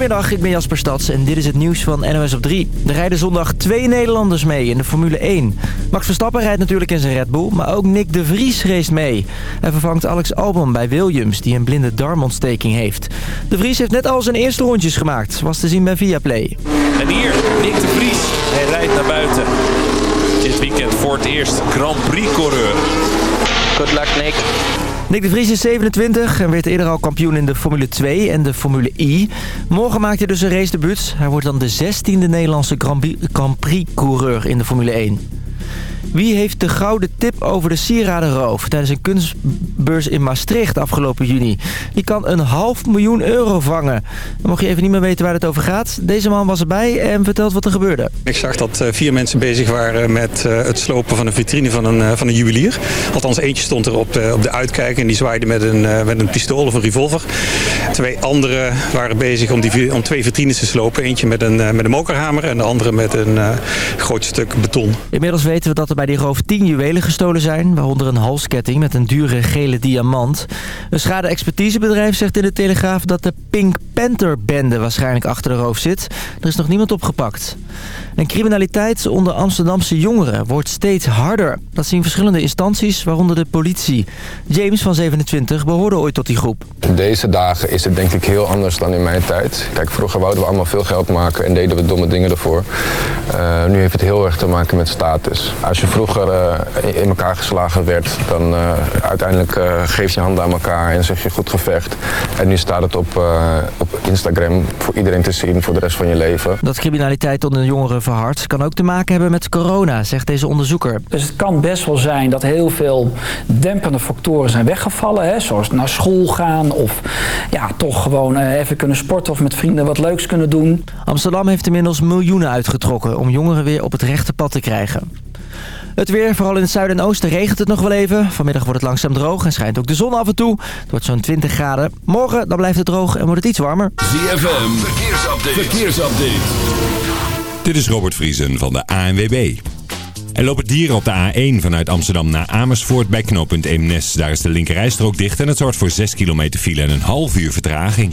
Goedemiddag, ik ben Jasper Stads en dit is het nieuws van NOS op 3. Er rijden zondag twee Nederlanders mee in de Formule 1. Max Verstappen rijdt natuurlijk in zijn Red Bull, maar ook Nick de Vries race mee. Hij vervangt Alex Albon bij Williams, die een blinde darmontsteking heeft. De Vries heeft net al zijn eerste rondjes gemaakt, was te zien bij Viaplay. En hier, Nick de Vries. Hij rijdt naar buiten. Dit weekend voor het eerst Grand Prix coureur. Good luck, Nick. Nick de Vries is 27 en werd eerder al kampioen in de Formule 2 en de Formule I. Morgen maakt hij dus een race debuut. Hij wordt dan de 16e Nederlandse Grand Prix-coureur in de Formule 1. Wie heeft de gouden tip over de sieradenroof tijdens een kunstbeurs in Maastricht afgelopen juni? Die kan een half miljoen euro vangen. Dan mocht je even niet meer weten waar het over gaat. Deze man was erbij en vertelt wat er gebeurde. Ik zag dat eh, vier mensen bezig waren met eh, het slopen van een vitrine van een, eh, van een juwelier. Althans, eentje stond er op de, op de uitkijk en die zwaaide met een, met een pistool of een revolver. Twee anderen waren bezig om, die, om twee vitrines te slopen. Eentje met een, met een mokerhamer en de andere met een groot stuk beton. Inmiddels weten we dat er bij die roof 10 juwelen gestolen zijn, waaronder een halsketting met een dure gele diamant. Een schade-expertisebedrijf zegt in de Telegraaf dat de Pink Panther-bende waarschijnlijk achter de roof zit. Er is nog niemand opgepakt. En criminaliteit onder Amsterdamse jongeren wordt steeds harder. Dat zien verschillende instanties, waaronder de politie. James van 27 behoorde ooit tot die groep. Deze dagen is het denk ik heel anders dan in mijn tijd. Kijk, vroeger wouden we allemaal veel geld maken en deden we domme dingen ervoor. Uh, nu heeft het heel erg te maken met status. Als je vroeger uh, in elkaar geslagen werd, dan uh, uiteindelijk geef je handen aan elkaar en zeg je goed gevecht. En nu staat het op, op Instagram voor iedereen te zien voor de rest van je leven. Dat criminaliteit onder jongeren verhardt kan ook te maken hebben met corona, zegt deze onderzoeker. Dus het kan best wel zijn dat heel veel dempende factoren zijn weggevallen. Hè, zoals naar school gaan of ja, toch gewoon even kunnen sporten of met vrienden wat leuks kunnen doen. Amsterdam heeft inmiddels miljoenen uitgetrokken om jongeren weer op het rechte pad te krijgen. Het weer, vooral in het zuiden en oosten, regent het nog wel even. Vanmiddag wordt het langzaam droog en schijnt ook de zon af en toe. Het wordt zo'n 20 graden. Morgen dan blijft het droog en wordt het iets warmer. ZFM, verkeersupdate. verkeersupdate. Dit is Robert Vriesen van de ANWB. Er lopen dieren op de A1 vanuit Amsterdam naar Amersfoort bij knooppunt Eemnes. Daar is de linkerrijstrook dicht en het zorgt voor 6 kilometer file en een half uur vertraging.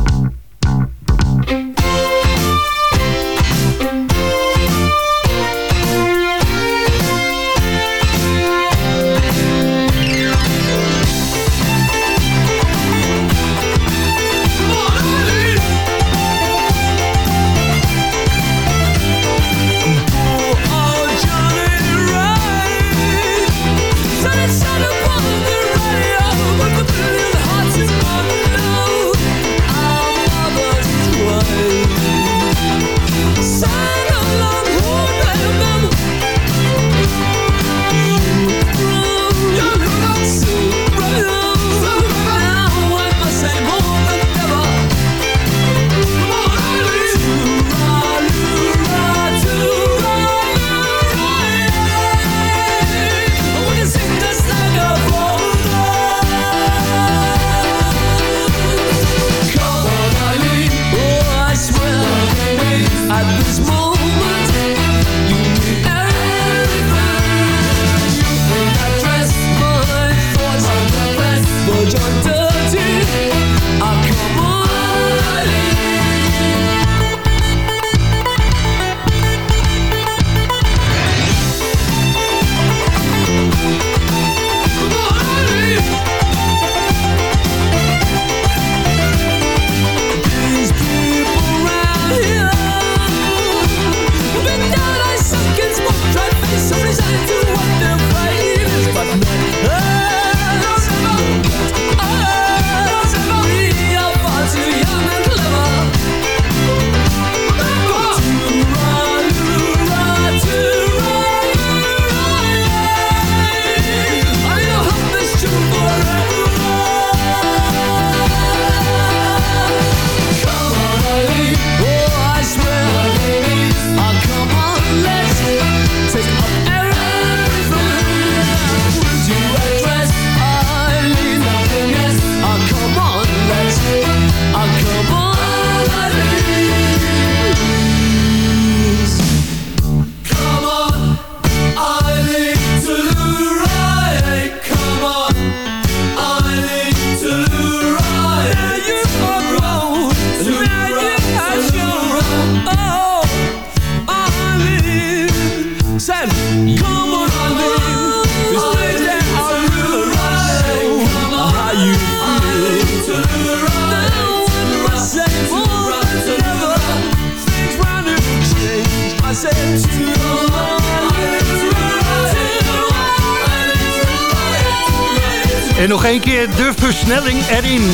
En nog een keer de versnelling erin.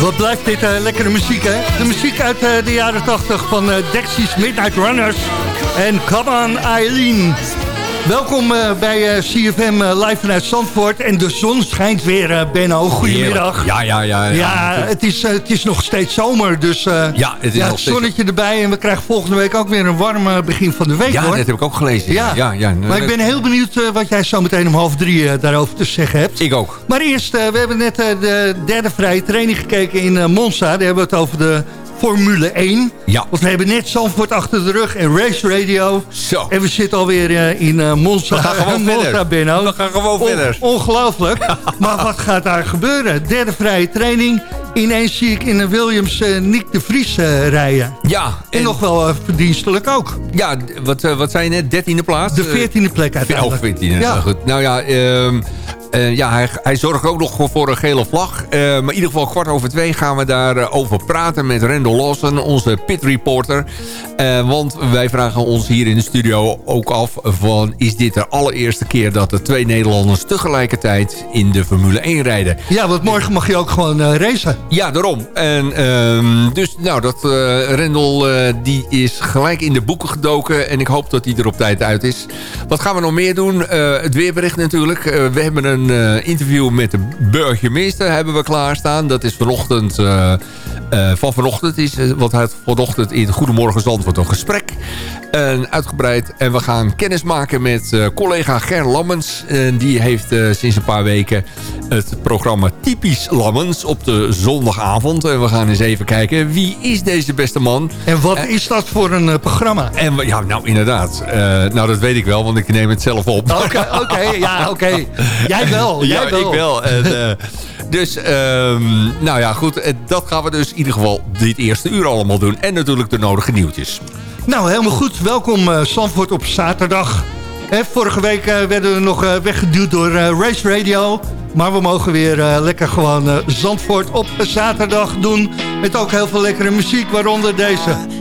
Wat blijft dit eh, lekkere muziek, hè? De muziek uit eh, de jaren 80 van eh, Dexys Midnight Runners en Come On Eileen. Welkom uh, bij uh, CFM uh, live vanuit Zandvoort. En de zon schijnt weer, Benno. Goedemiddag. Ja, ja, ja. Ja, ja het, is, het is nog steeds zomer. Dus ja, het is ja, nog zonnetje steeds... erbij. En we krijgen volgende week ook weer een warm begin van de week, ja, hoor. dat heb ik ook gelezen. Ja. Ja, ja, maar ik ben heel benieuwd wat jij zo meteen om half drie daarover te zeggen hebt. Ik ook. Maar eerst, we hebben net de derde vrije training gekeken in Monza. Daar hebben we het over de Formule 1. Ja. Want we hebben net Zandvoort achter de rug en Race Radio. Zo. En we zitten alweer uh, in uh, Monza. We gaan gewoon Monza, verder. Benno. We gaan gewoon verder. On ongelooflijk. maar wat gaat daar gebeuren? Derde vrije training. Ineens zie ik in een Williams uh, Nick de Vries rijden. Ja. En, en nog wel verdienstelijk ook. Ja, wat, wat zei je net? Dertiende plaats? De veertiende plek uiteindelijk. Oh, veertiende. Ja. Nou, goed. Nou ja... Um, uh, ja, hij, hij, zorgt ook nog voor een gele vlag. Uh, maar in ieder geval kwart over twee gaan we daarover over praten met Randall Lawson, onze pit reporter. Uh, want wij vragen ons hier in de studio ook af van... is dit de allereerste keer dat er twee Nederlanders tegelijkertijd in de Formule 1 rijden? Ja, want morgen mag je ook gewoon racen. Ja, daarom. En um, dus nou, dat Randall die is gelijk in de boeken gedoken. En ik hoop dat hij er op tijd uit is. Wat gaan we nog meer doen? het weerbericht natuurlijk. we hebben een een uh, interview met de burgemeester hebben we klaarstaan. Dat is vanochtend, uh, uh, van vanochtend is, wat het vanochtend in Goedemorgen Zandvoort een gesprek. En uitgebreid. En we gaan kennis maken met collega Ger Lammens. En die heeft sinds een paar weken het programma Typisch Lammens op de zondagavond. En we gaan eens even kijken, wie is deze beste man? En wat is dat voor een programma? En ja, nou inderdaad. nou, dat weet ik wel, want ik neem het zelf op. Oké, okay, oké, okay, ja, oké. Okay. Jij wel, jij ja, wel. ik wel. En, uh, dus, um, nou ja, goed. Dat gaan we dus in ieder geval dit eerste uur allemaal doen. En natuurlijk de nodige nieuwtjes. Nou, helemaal goed. Welkom uh, Zandvoort op zaterdag. Vorige week uh, werden we nog uh, weggeduwd door Race Radio. Maar we mogen weer lekker gewoon Zandvoort op zaterdag doen. Met ook heel veel lekkere muziek, waaronder deze.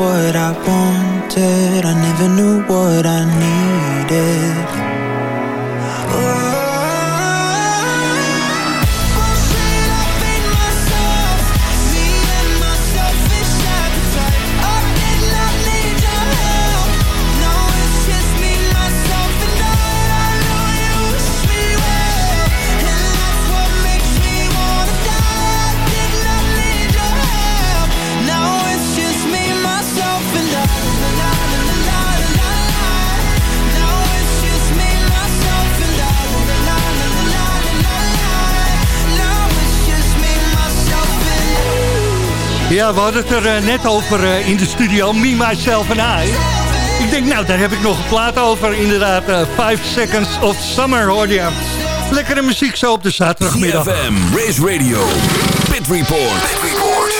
what I Ja, we hadden het er eh, net over eh, in de studio, Me, Myself en I. Ik denk, nou, daar heb ik nog een plaat over. Inderdaad, 5 Seconds of Summer hoorde je. Lekkere muziek zo op de zaterdagmiddag. CFM, Race Radio, Pit Report. Pit Report.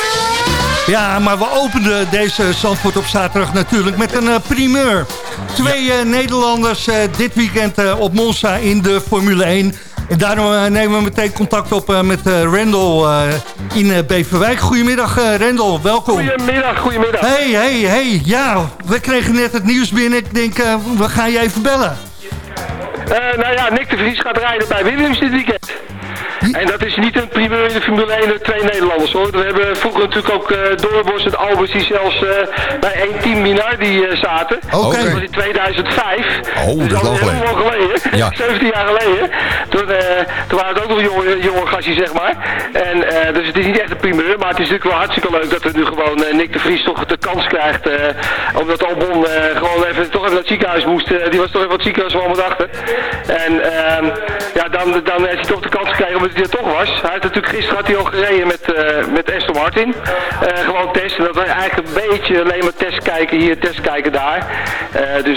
Ja, maar we openden deze Zandvoort op zaterdag natuurlijk met een primeur. Twee Nederlanders dit weekend op Monza in de Formule 1... En daarom eh, nemen we meteen contact op eh, met uh, Rendel in Beverwijk. Goedemiddag Rendel, welkom. Goedemiddag, goedemiddag. Hey, hey, hey. Ja, we kregen net het nieuws binnen. Ik denk, we gaan je even bellen. nou ja, Nick de Vries gaat rijden bij Williams dit weekend. En dat is niet een primeur in de Formule 1, twee Nederlanders hoor. We hebben vroeger natuurlijk ook uh, Doorbos en Albers die zelfs uh, bij één team Minardi uh, zaten. Oké. Okay. Dat was in 2005. Oh, dus dat is heel lang geleden. Ja. 17 jaar geleden. Toen, toen waren het ook nog jonge, jonge gastjes zeg maar. En, dus het is niet echt een primeur, maar het is natuurlijk wel hartstikke leuk dat er nu gewoon Nick de Vries toch de kans krijgt. omdat Albon gewoon even, toch even naar het ziekenhuis moest. die was toch even wat ziekenhuis van achter. En ehm, ja, dan, dan heeft hij toch de kans gekregen om hij er toch was. Hij heeft natuurlijk gisteren had hij al gereden met, uh, met Aston Martin. Uh, gewoon testen. Dat was eigenlijk een beetje alleen maar test kijken hier, test kijken daar. Uh, dus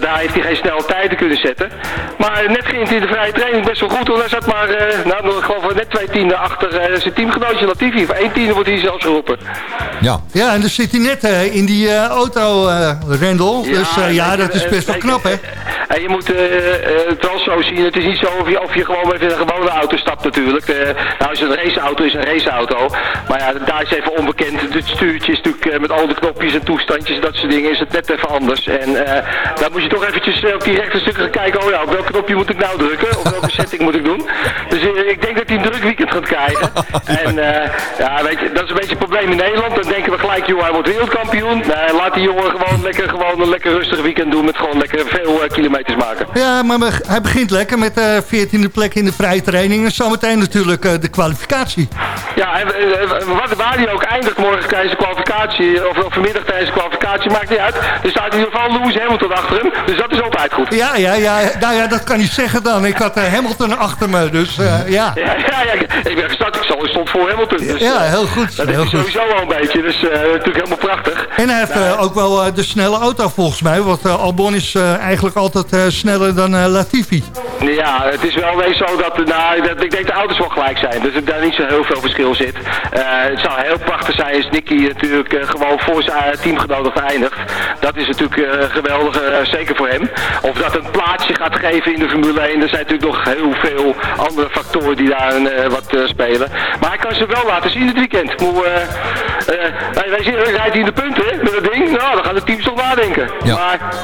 daar heeft hij geen snelle tijden kunnen zetten. Maar net ging hij in de vrije training best wel goed. Want hij zat maar nou, nog gewoon net twee tienden achter zijn teamgenootje Latifi. Voor één tiende wordt hij zelfs geroepen. Ja, ja en dan zit hij net in die auto, Rendel. Ja, dus ja, dat is best wel knap, hè? En je moet het wel zo zien. Het is niet zo of je, of je gewoon even in een gewone auto stapt natuurlijk. Uh, nou is een raceauto is een raceauto. Maar ja, daar is even onbekend. Het stuurtje is natuurlijk uh, met al de knopjes en toestandjes en dat soort dingen is het net even anders. En uh, daar moet je toch eventjes op die rechte stukken gaan kijken. Oh ja, op welk knopje moet ik nou drukken? Of welke setting moet ik doen? Dus ik denk dat hij een druk weekend gaat krijgen. En ja, weet je, dat is een beetje het probleem in Nederland. Dan denken we gelijk, joh, hij wordt wereldkampioen. Nee, laat die jongen gewoon lekker gewoon een lekker rustig weekend doen met gewoon lekker veel kilometers maken. Ja, maar hij begint lekker met de 14e plek in de vrije training. En zometeen natuurlijk uh, de kwalificatie. Ja, en, uh, waar hij ook eindigt morgen tijdens de kwalificatie, of, of vanmiddag tijdens de kwalificatie, maakt niet uit. Er staat in ieder geval Lewis Hamilton achter hem, dus dat is altijd goed. Ja, ja, ja. Nou ja, dat kan niet zeggen dan. Ik had Hamilton achter me, dus ja. ja. Ja, ja, ik ben gestart, ik stond voor Hamilton. Dus, ja, heel goed. Dat heel is sowieso wel een beetje, dus natuurlijk helemaal prachtig. En hij heeft nou, ook wel de snelle auto volgens mij, want Albon is eigenlijk altijd sneller dan Latifi. Ja, het is wel weer zo dat, nou, dat, ik denk de auto's wel gelijk zijn. Dus daar niet zo heel veel verschil zit. Uh, het zou heel prachtig zijn als Nicky natuurlijk uh, gewoon voor zijn teamgenoten eindigt. Dat is natuurlijk geweldig, zeker voor hem. Of dat een plaatsje gaat geven in de Formule 1. Er zijn natuurlijk nog heel veel andere factoren die daar wat spelen. Maar hij kan ze wel laten zien dit weekend. Moe, wij, wij zien, rijdt in de punten met dat ding. Nou, dan gaan de teams toch nadenken. Ja. Maar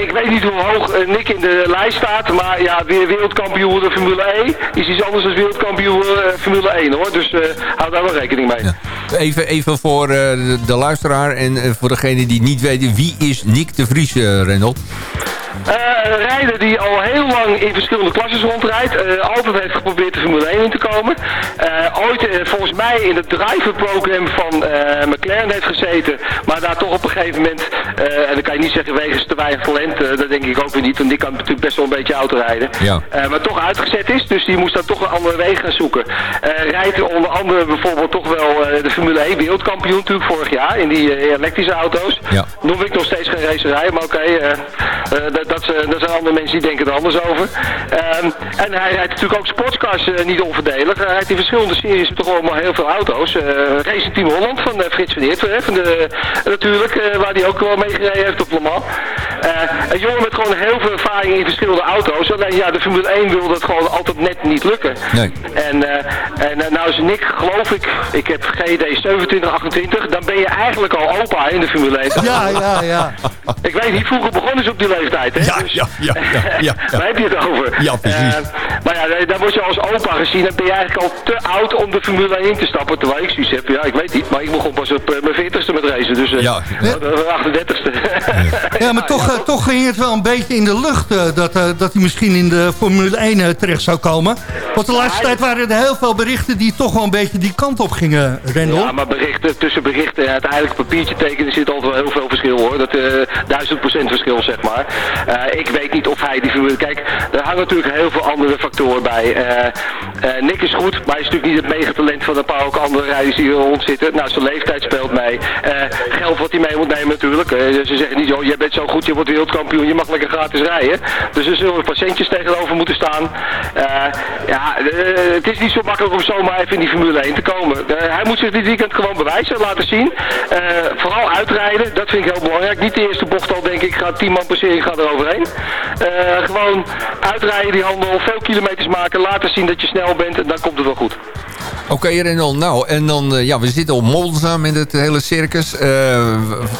ik weet niet hoe hoog Nick in de lijst staat. Maar ja, weer wereldkampioen de Formule 1 is iets anders dan wereldkampioen Formule 1 hoor. Dus hou daar wel rekening mee. Ja. Even, even voor de, luisteraar en voor degene die niet weten. Wie is Nick de Vries, Rendel? Uh, rijder die al heel lang in verschillende klasses rondrijdt. Uh, altijd heeft geprobeerd de Formule 1 in te komen. Uh, ooit volgens mij in het driverprogram van McLaren heeft gezeten. Maar daar toch op een gegeven moment, en dan kan je niet zeggen wegens te weinig talent. dat denk ik ook weer niet, want die kan natuurlijk best wel een beetje auto rijden. Ja. maar toch uitgezet is, dus die moest dan toch een andere weg gaan zoeken. rijdt onder andere bijvoorbeeld toch wel de Formule 1 wereldkampioen natuurlijk vorig jaar in die elektrische auto's. Ja. Noem ik nog steeds geen racerij, maar oké, dat dat, dat zijn andere mensen die denken er anders over. Um, en hij rijdt natuurlijk ook sportscars uh, niet onverdelig. Hij rijdt in verschillende series toch allemaal heel veel auto's. Uh, Racing Team Holland van uh, Frits van Eert, van de, natuurlijk, waar hij ook wel mee gereden heeft op Le Mans. een jongen met gewoon heel veel ervaring in verschillende auto's. Alleen ja, de Formule 1 wil dat gewoon altijd net niet lukken. Nee. En, en nou is Nick, geloof ik, ik heb GD 2728, dan ben je eigenlijk al opa in de Formule 1. Ja, ja, ja. ik weet niet, vroeger begonnen ze op die leeftijd. Hè? Ja, dus, ja, ja, ja, ja, Waar heb je het over? Ja, precies. Uh, maar ja, dan word je als opa gezien en ben je eigenlijk al te oud om de Formule 1 te stappen. Terwijl ik zoiets heb, ja, ik weet niet. Maar ik begon pas op uh, mijn 40ste met racen. Dus uh, ja. de 38ste. ja, maar toch, toch ging het wel een beetje in de lucht dat, dat hij misschien in de Formule 1 terecht zou komen. Want de laatste tijd waren er heel veel berichten die toch wel een beetje die kant op gingen, Rendel. Ja, maar berichten, tussen berichten en uiteindelijk papiertje tekenen zit altijd wel heel veel verschil hoor. Dat duizend procent verschil zeg maar. Uh, ik weet niet of hij die Formule... Kijk, er hangen natuurlijk heel veel andere factoren bij. Eh, eh, Nick is goed, maar hij is natuurlijk niet het megatalent van een paar ook andere rijders die er rond zitten. Nou, zijn leeftijd speelt mee. Eh, geld wat hij mee moet nemen natuurlijk. Ze zeggen niet, joh, jij bent zo goed, je wordt wereldkampioen, je mag lekker gratis rijden. Dus er zullen patiëntjes tegenover moeten staan. Ja, het is niet zo makkelijk om zomaar even in die Formule 1 te komen. Hij moet zich dit weekend gewoon bewijzen, laten zien. Vooral uitrijden, dat vind ik heel belangrijk. Niet de eerste bocht al, denk ik, gaat 10 man passeren, ik ga er overheen. Gewoon uitrijden die handel, veel kilometers maken, laten zien dat je snel bent en dan komt het wel goed. Oké, Renal. Nou, en dan, eh, ja, we zitten op Monza met het hele circus. Eh,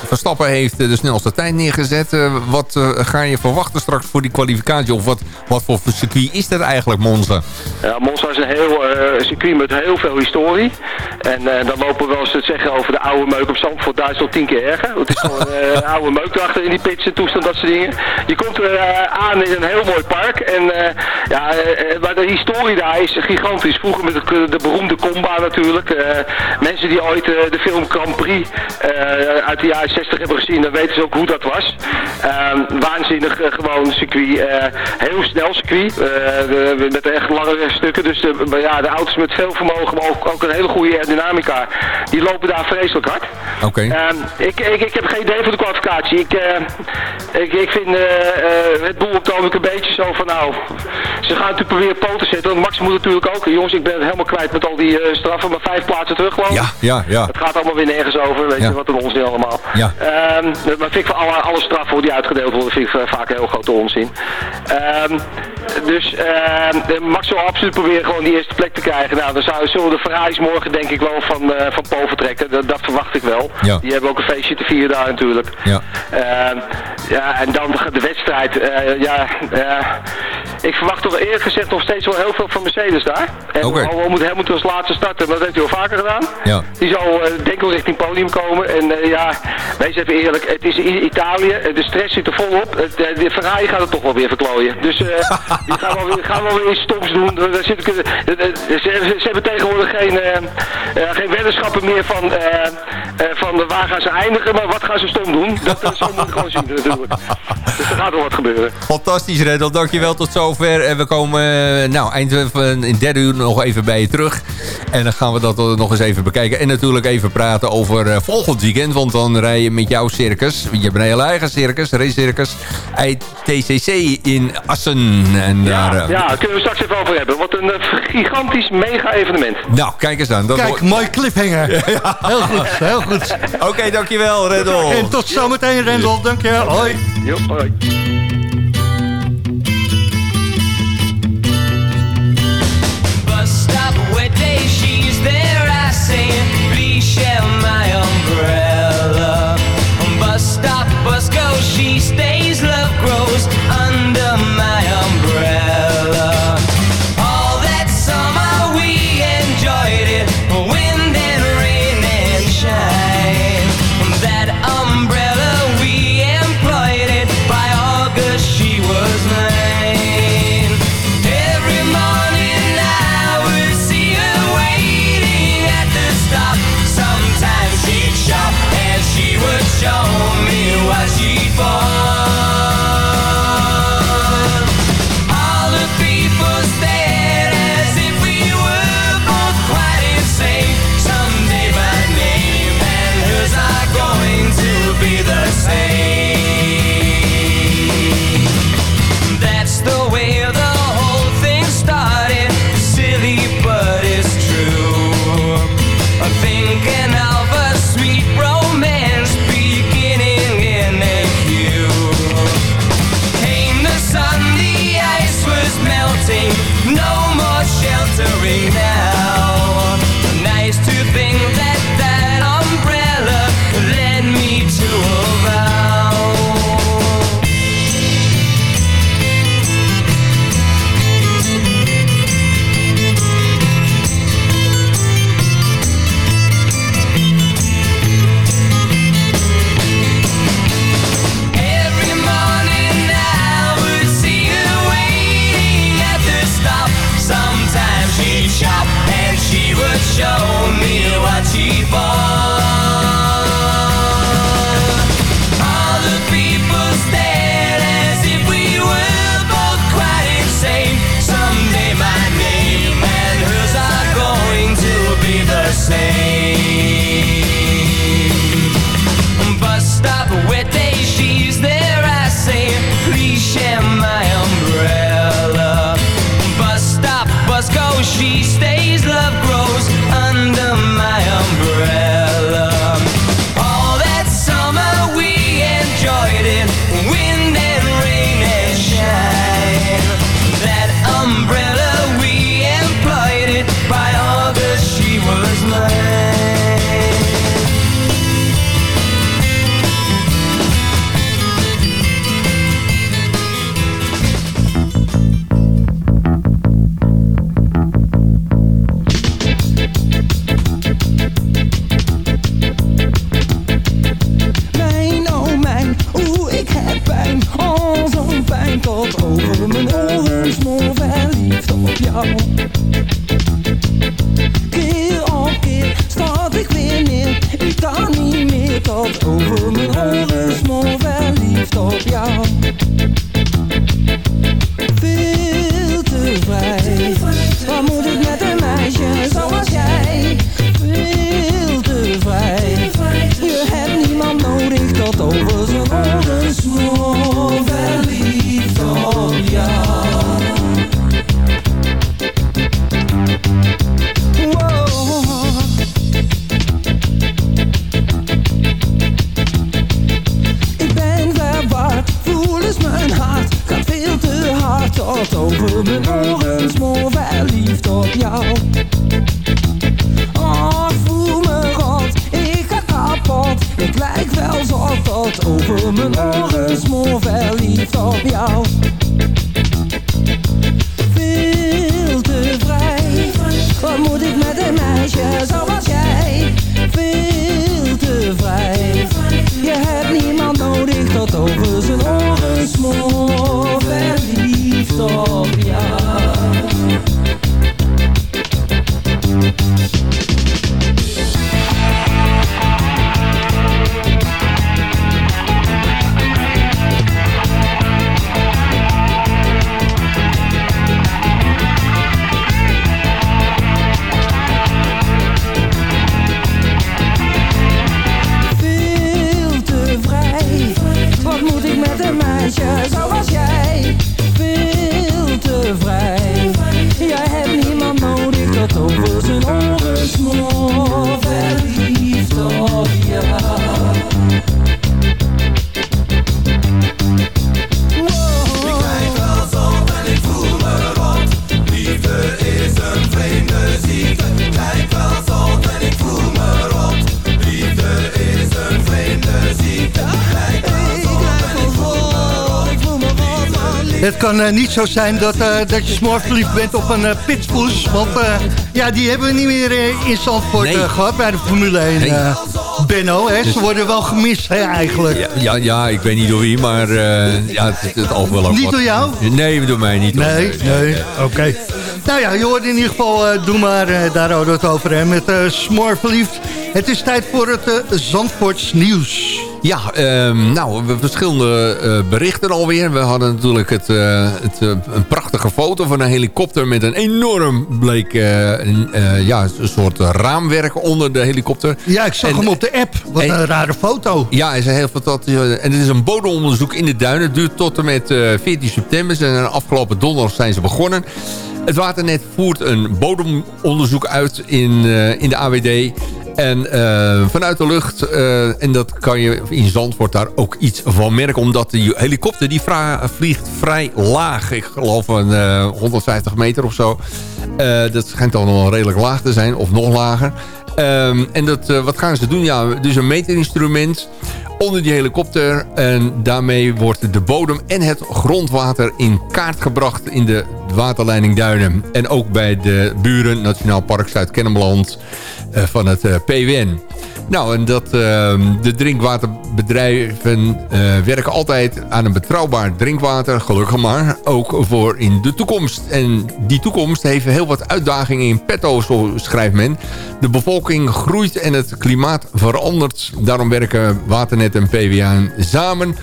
Verstappen heeft eh, de snelste tijd neergezet. Wat ga je verwachten straks voor die kwalificatie? Of wat, wat voor circuit is dat eigenlijk, Monza? Ja, Monza is een heel circuit met heel veel historie. En dan lopen we wel eens te zeggen over de oude meuk op Zandvoort. Het al tien keer erger. Het is gewoon een oude meuk erachter in die pits en toestand, dat soort dingen. Je komt er aan in een heel mooi park. En ja, maar de historie daar is gigantisch. Vroeger met de, de beroemde comba natuurlijk. Eh, mensen die ooit eh, de film Grand Prix eh, uit de jaren 60 hebben gezien, dan weten ze ook hoe dat was. Ehm, waanzinnig eh, gewoon circuit. eh, heel snel circuit. eh, de- met echt lange stukken. Dus de, ja, de auto's met veel vermogen, maar ook, ook een hele goede aerodynamica. Die lopen daar vreselijk hard. Oké. Ehm, ik, ik, ik heb geen idee voor de kwalificatie. Ik, eh, ik, ik vind eh eh, het boel op het ogenblik een beetje zo van nou, ze gaan natuurlijk proberen poten zetten. Want Max moet natuurlijk ook. Jongens, ik ben het helemaal kwijt met al die eh, straffen, maar vijf plaatsen terug geloof. Ja, ja, ja. Het gaat allemaal weer nergens over, weet Ja. je wat een onzin allemaal. Ja. Ehm, maar vind ik voor alle, alle straffen die uitgedeeld worden, vind ik eh, vaak heel grote onzin. Ehm, dus ehm, Max zal absoluut proberen gewoon die eerste plek te krijgen. Nou, dan zou, zullen de Ferraris morgen denk ik wel van, eh van vertrekken. Dat, dat verwacht ik wel. Ja. Die hebben ook een feestje te vieren daar natuurlijk. Ja. Ja, en dan de, de wedstrijd. eh, ja, eh, ik verwacht toch eerlijk gezegd nog steeds wel heel veel van Mercedes daar. En Oké. al moet Hamilton als laatste starten, maar dat heeft hij al vaker gedaan. Ja. Die zal eh, denk ik wel richting podium komen. En eh, ja, wees even eerlijk, het is Italië, eh, de stress zit er volop. Eh, de Ferrari gaat het toch wel weer verklooien. Dus die gaan wel, weer, gaan wel weer iets stoms doen. Daar zit ik, ze, ze- ze hebben tegenwoordig geen, eh, geen weddenschappen meer van, eh, van waar gaan ze eindigen, maar wat gaan ze stom doen. Dat, dat zal moet gewoon zien natuurlijk. Dus er gaat wel wat gebeuren. Fantastisch, Rendel. Dankjewel tot zover. En we komen eh, nou, eind van in derde uur nog even bij je terug. En dan gaan we dat eh, nog eens even bekijken. En natuurlijk even praten over eh, volgend weekend. Want dan rij je met jouw circus. Je hebt een hele eigen circus, race circus. ITCC in Assen. En daar, eh, Ja, daar kunnen we straks even over hebben. Wat een eh, gigantisch mega evenement. Nou, kijk eens aan. Dat Kijk, mooi cliffhanger. Heel goed, heel goed. Oké, dankjewel, Rendel. En tot zometeen, Rendel. Dank je. Hoi. Jo, hoi. Mijn oren smoor verliefd op jou. Veel te vrij, wat moet ik met een meisje zoals jij? Veel te vrij, je hebt niemand nodig tot over zijn oren smoor kan eh, niet zo zijn dat, eh, dat je s'morgens verliefd bent op een uh, pitpoes. Want eh, ja, die hebben we niet meer eh, in Zandvoort Nee. eh, gehad bij de Formule 1. Nee. eh, Benno, hè? Dus- ze worden wel gemist hè, eigenlijk. Ja, ja, ja, ik weet niet door wie, maar eh, ja, het, het al wel ook Niet wat. door jou? Nee, door mij niet. hoor. Nee, nee, oké. Nou ja, je hoort in ieder geval, eh, doe maar, eh, daar hadden we het over, hè, met eh Smoor verliefd. Het is tijd voor het eh, Zandvoorts nieuws. Ja, ehm, nou, we hebben verschillende eh, berichten alweer. We hadden natuurlijk het, eh, het, eh, een prachtige foto van een helikopter... met een enorm bleek een, ja, een soort raamwerk onder de helikopter. Ja, ik zag En- hem op de app. Wat en- een rare foto. Ja, hij is heel fantastisch. En het is een bodemonderzoek in de duinen. Het duurt tot en met eh, 14 september. Zijn afgelopen donderdag zijn ze begonnen. Het Waternet voert een bodemonderzoek uit in, eh, in de AWD. En eh, vanuit de lucht, eh, en dat kan je in Zandvoort daar ook iets van merken... omdat die helikopter die vliegt vrij laag. Ik geloof een eh, 150 meter of zo. Dat schijnt dan wel redelijk laag te zijn, of nog lager. Ehm, en dat, wat gaan ze doen? Ja, dus een meetinstrument onder die helikopter. En daarmee wordt de bodem en het grondwater in kaart gebracht in de waterleiding Duinen. En ook bij de buren Nationaal Park Zuid-Kennemerland eh, van het eh, PWN. Nou, en dat ehm, de drinkwaterbedrijven eh, werken altijd aan een betrouwbaar drinkwater, gelukkig maar, ook voor in de toekomst. En die toekomst heeft heel wat uitdagingen in petto, zo schrijft men. De bevolking groeit en het klimaat verandert. Daarom werken Waternet en PWA samen.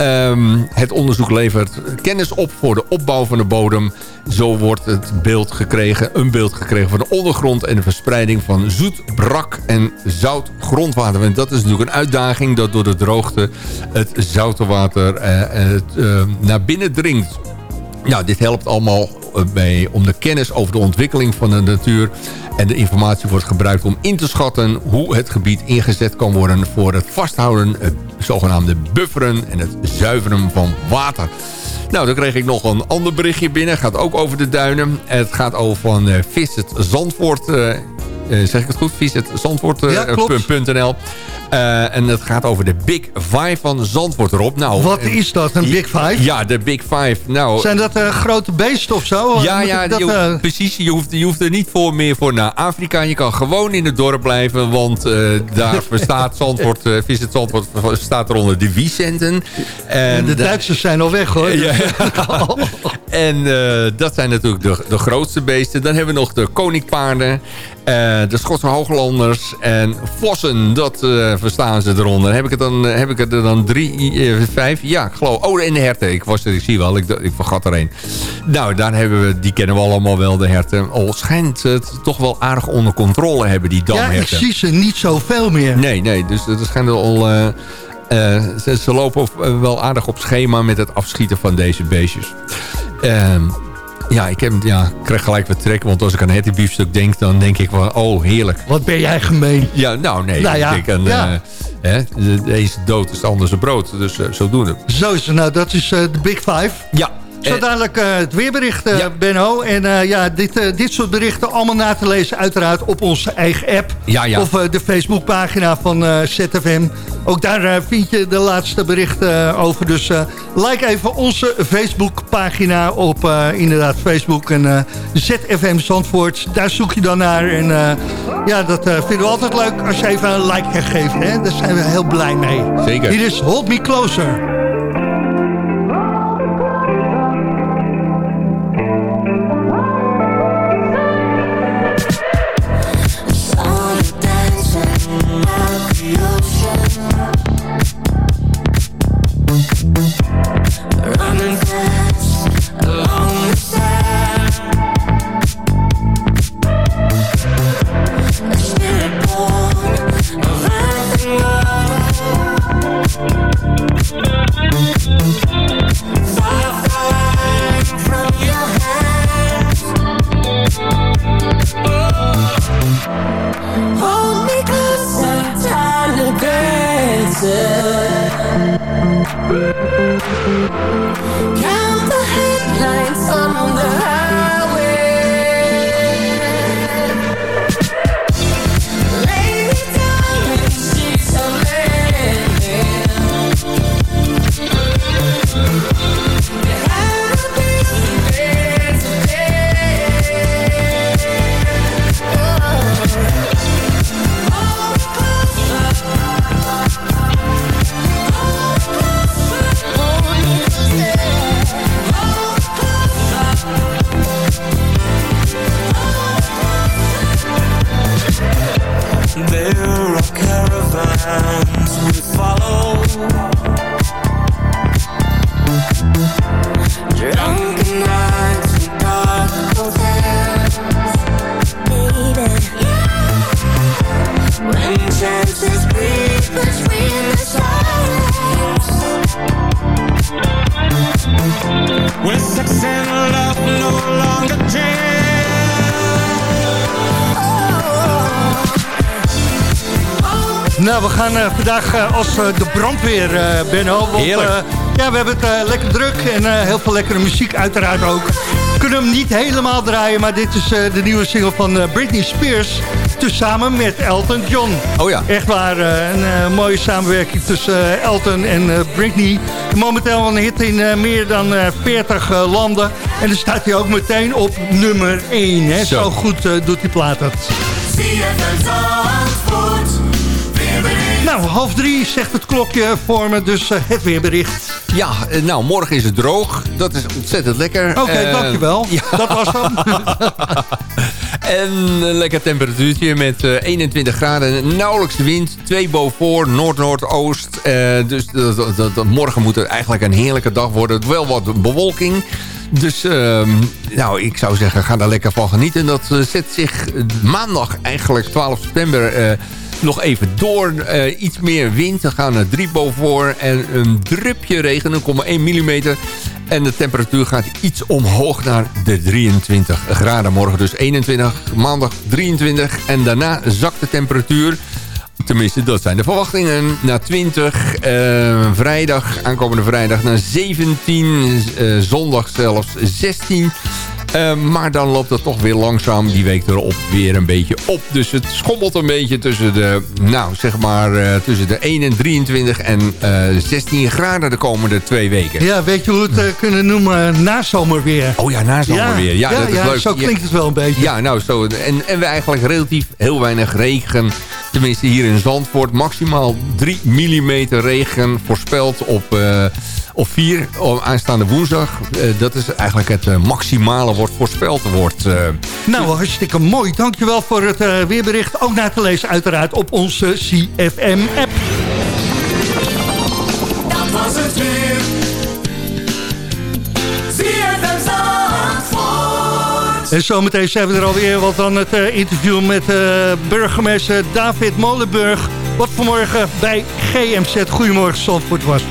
Ehm, het onderzoek levert kennis op voor de opbouw van de bodem. Zo wordt het beeld gekregen, een beeld gekregen van de ondergrond... en de verspreiding van zoet, brak en zout grondwater. Want dat is natuurlijk een uitdaging dat door de droogte... het zoute water eh, eh, naar binnen dringt. Nou, dit helpt allemaal eh, bij, om de kennis over de ontwikkeling van de natuur... en de informatie wordt gebruikt om in te schatten... hoe het gebied ingezet kan worden voor het vasthouden... het zogenaamde bufferen en het zuiveren van water. Nou, dan kreeg ik nog een ander berichtje binnen. Het gaat ook over de duinen. Het gaat over van uh, Visit Zandvoort... eh, eh, zeg ik het goed? Visit Ja, Eh, en het gaat over de Big Five van Zandvoort erop. Nou, Wat eh, is dat, een Big Five? Ja, de Big Five. Nou, Zijn dat eh, grote beesten of zo? ja, Moet ja dat, je, precies. Je hoeft, je hoeft er niet voor meer voor naar Afrika. Je kan gewoon in het dorp blijven. Want daar bestaat Zandvoort, eh Visit Zandvoort staat er onder de Wiesenten. En de Duitsers zijn al weg hoor. Ja. En eh, dat zijn natuurlijk de, de grootste beesten. Dan hebben we nog de koninkpaarden. de Schotse hooglanders en vossen, dat verstaan ze eronder. Heb ik, het dan, eh, heb ik er dan drie, eh, vijf? Ja, ik geloof. Oh, en de herten. Ik, was er, ik zie wel, ik, ik vergat er een. Nou, daar hebben we, die kennen we allemaal wel, de herten. Al schijnt het toch wel aardig onder controle hebben, die Ja, ik damherten. zie ze niet zoveel meer. Nee, nee, dus dat schijnt al... eh, ze, ze lopen op- wel aardig op schema met het afschieten van deze beestjes. Ehm, ja, ik, heb, ja, krijg gelijk wat trek, want als ik aan het biefstuk denk, dan denk ik van, oh, heerlijk. Wat ben jij gemeen. Ja, nou nee, Nou ja, ik denk aan, ja. eh, hè, de- deze dood is de andere brood, dus eh, zodoende. Zo is het nou, dat is eh, de Big Five. Ja. Zo dadelijk eh, het weerbericht, eh, Benno. En eh, ja, dit, eh, dit soort berichten allemaal na te lezen uiteraard op onze eigen app. Ja, ja. Of eh, de Facebookpagina van eh, ZFM. Ook daar eh, vind je de laatste berichten eh, over. Dus eh, like even onze Facebookpagina op eh, inderdaad Facebook. En eh, ZFM Zandvoort, daar zoek je dan naar. En eh, ja, dat eh, vinden we altijd leuk als je even een like geeft. Hè? Daar zijn we heel blij mee. Zeker. Hier is Hold Me Closer. Vandaag eh, als eh, de brandweer, eh Benno. Want, Heerlijk. ja, we hebben het lekker druk en heel veel lekkere muziek uiteraard ook. Kunnen hem niet helemaal draaien, maar dit is eh, de nieuwe single van Britney Spears. Tezamen met Elton John. Oh ja. Echt waar, een eh, mooie samenwerking tussen Elton en Britney. Momenteel een hit in meer dan eh, 40 eh, landen. En dan staat hij ook meteen op nummer 1. Hè? Zo. Zo. goed eh, doet die plaat het. Nou, half drie zegt het klokje voor me, dus eh, het weerbericht. Ja, eh, nou, morgen is het droog. Dat is ontzettend lekker. Oké, Eh, dankjewel. ja. Dat was hem. En een lekker temperatuurtje met eh, 21 graden. Nauwelijks wind. 2 boven noord-noordoost. Dus dat, dat, dat- dat- morgen moet het eigenlijk een heerlijke dag worden. Wel wat bewolking. Dus ehm, nou, ik zou zeggen, ga daar lekker van genieten. Dat zet zich maandag eigenlijk 12 september... nog even door. Eh, iets meer wind. We gaan naar 3 boven en een drupje regen, 0,1 mm. En de temperatuur gaat iets omhoog naar de 23 graden. Morgen dus 21, maandag 23. En daarna zakt de temperatuur... Tenminste, dat zijn de verwachtingen. Na 20, eh, vrijdag, aankomende vrijdag naar 17, eh, zondag zelfs 16. Eh, maar dan loopt het toch weer langzaam die week erop weer een beetje op. Dus het schommelt een beetje tussen de, nou zeg maar, eh, tussen de 1 en 23 en eh, 16 graden de komende twee weken. Ja, weet je hoe we het eh, kunnen noemen? Nazomerweer. Oh ja, nazomerweer. Ja, ja, dat is leuk. zo klinkt het wel een beetje. Ja, nou zo. En, en we eigenlijk relatief heel weinig regen. Tenminste hier in Zandvoort. Maximaal 3 mm regen voorspeld op, op 4 op aanstaande woensdag. Eh, dat is eigenlijk het eh, maximale wordt voorspeld wordt. eh. Nou, hartstikke mooi. Dankjewel voor het eh, weerbericht. Ook na te lezen uiteraard op onze CFM-app. Dat was het weer. En zometeen zijn we er alweer, want dan het eh, interview met eh, burgemeester David Molenburg. Wat vanmorgen bij GMZ Goedemorgen Zandvoort was.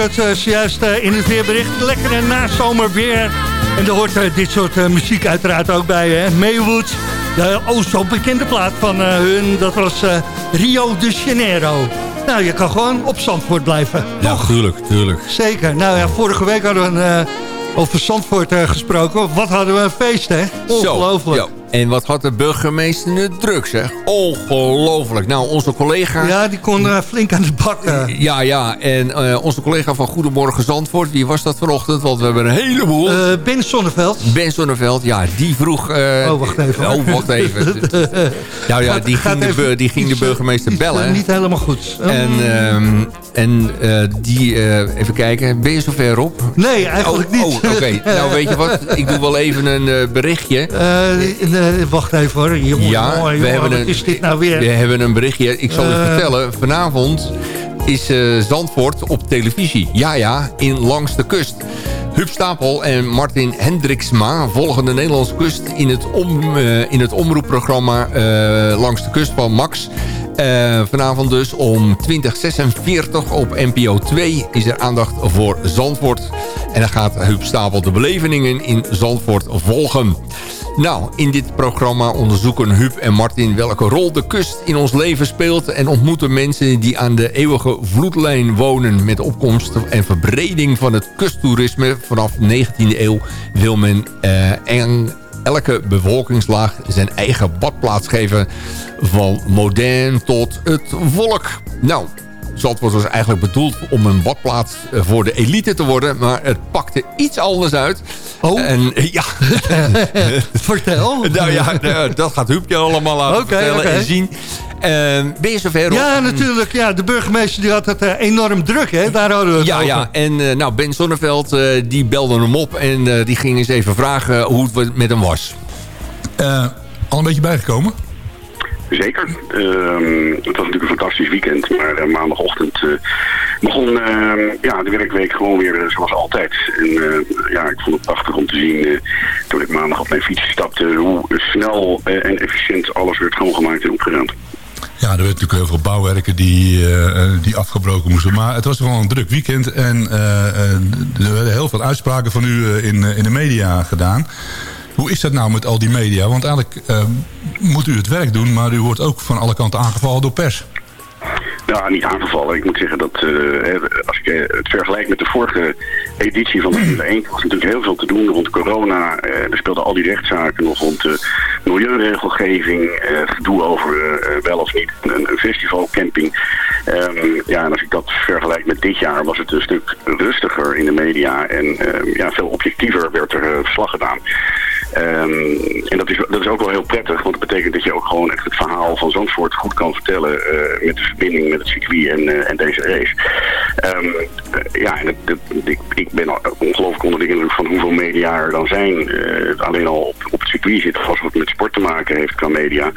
Het uh, zojuist uh, in het weerbericht. Lekkere nazomerweer. En daar hoort uh, dit soort muziek uiteraard ook bij. Hè? Maywood, de oh zo bekende plaat van hun. Dat was Rio de Janeiro. Nou, je kan gewoon op Zandvoort blijven. Ja, tuurlijk, tuurlijk. Zeker. Nou ja, vorige week hadden we een, over Zandvoort gesproken. Wat hadden we een feest, hè? Ongelooflijk. Zo, en wat had de burgemeester nu druk, zeg. Ongelooflijk. Nou, onze collega... Ja, die kon uh, flink aan de bak. Uh. Ja, ja. En uh, onze collega van Goedemorgen Zandvoort... wie was dat vanochtend? Want we hebben een heleboel... ben Sonneveld. Ben Sonneveld, ja. Die vroeg... oh, wacht even. Oh, wacht even. nou ja, die ging, de, die ging de burgemeester bellen. niet helemaal goed. Oh. En, um, en die... even kijken. Ben je zover op? Nee, eigenlijk oh, niet. Oh, oké. Okay. nou, weet je wat? Ik doe wel even een berichtje. Uh, wacht even hoor. Jongen, ja, mooi, we hebben een, is dit nou weer? We hebben een berichtje. Ik zal uh, u vertellen. Vanavond is uh, Zandvoort op televisie. Ja, ja, in Langs de Kust. Huub Stapel en Martin Hendriksma volgen de Nederlandse kust... in het, om, uh, in het omroepprogramma Langs de Kust van Max... Uh, vanavond dus om 2046 op NPO 2 is er aandacht voor Zandvoort. En dan gaat Huub Stapel de belevingen in Zandvoort volgen. Nou, in dit programma onderzoeken Huub en Martin welke rol de kust in ons leven speelt... en ontmoeten mensen die aan de eeuwige vloedlijn wonen... met opkomst en verbreding van het kusttoerisme vanaf de 19e eeuw... wil men en elke bevolkingslaag zijn eigen badplaats geven... van modern tot het volk. Nou, Zandvoort was eigenlijk bedoeld om een badplaats voor de elite te worden. Maar het pakte iets anders uit. Oh. En, ja. Vertel. nou ja, dat gaat Huubje allemaal laten okay, vertellen okay. en zien. Uh, ben je zover? Ja, natuurlijk. Ja, de burgemeester die had het uh, enorm druk. Hè? Daar hadden we het ja, over. Ja, en uh, nou, Ben Zonneveld die belde hem op. En die ging eens even vragen hoe het met hem was. al een beetje bijgekomen? Zeker. Uh, het was natuurlijk een fantastisch weekend, maar uh, maandagochtend uh, begon ja, de werkweek gewoon weer zoals altijd. En ja, ik vond het prachtig om te zien toen ik maandag op mijn fiets stapte hoe snel en efficiënt alles werd schoongemaakt en opgeruimd. Ja, er werd natuurlijk heel veel bouwwerken die, die afgebroken moesten. Maar het was gewoon een druk weekend. En er werden heel veel uitspraken van u in, in de media gedaan. Hoe is dat nou met al die media? Want eigenlijk uh, moet u het werk doen, maar u wordt ook van alle kanten aangevallen door pers. Nou, niet aangevallen. Ik moet zeggen dat uh, als ik het vergelijk met de vorige editie van de Formule 1... was natuurlijk heel veel te doen rond corona. Uh, er speelden al die rechtszaken nog rond de milieuregelgeving. Gedoe over wel of niet een, een festivalcamping. Um, ja, en als ik dat vergelijk met dit jaar was het een stuk rustiger in de media. En ja, veel objectiever werd er verslag gedaan. Um, en dat is, dat is ook wel heel prettig, want dat betekent dat je ook gewoon echt het verhaal van Zandvoort goed kan vertellen uh, met de verbinding met het circuit en, uh, en deze race. Um, uh, ja, en ik, ik ben ongelooflijk onder de indruk van hoeveel media er dan zijn. alleen al op, het circuit zitten als wat met sport te maken heeft qua media.